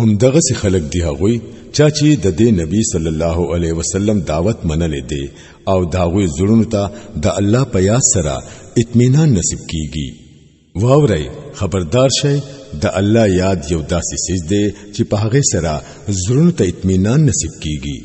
هم دغه سي خلق دی هغوی چا چې د دې نبی صلی الله علیه وسلم دعوت منلې دی او داوی زړونو ته د الله په یاد سره اطمینان نصیب کیږي واورئ خبردار شئ د الله یاد یو داسې سیز دی چې په هغه سره زړونو ته اطمینان نصیب کیږي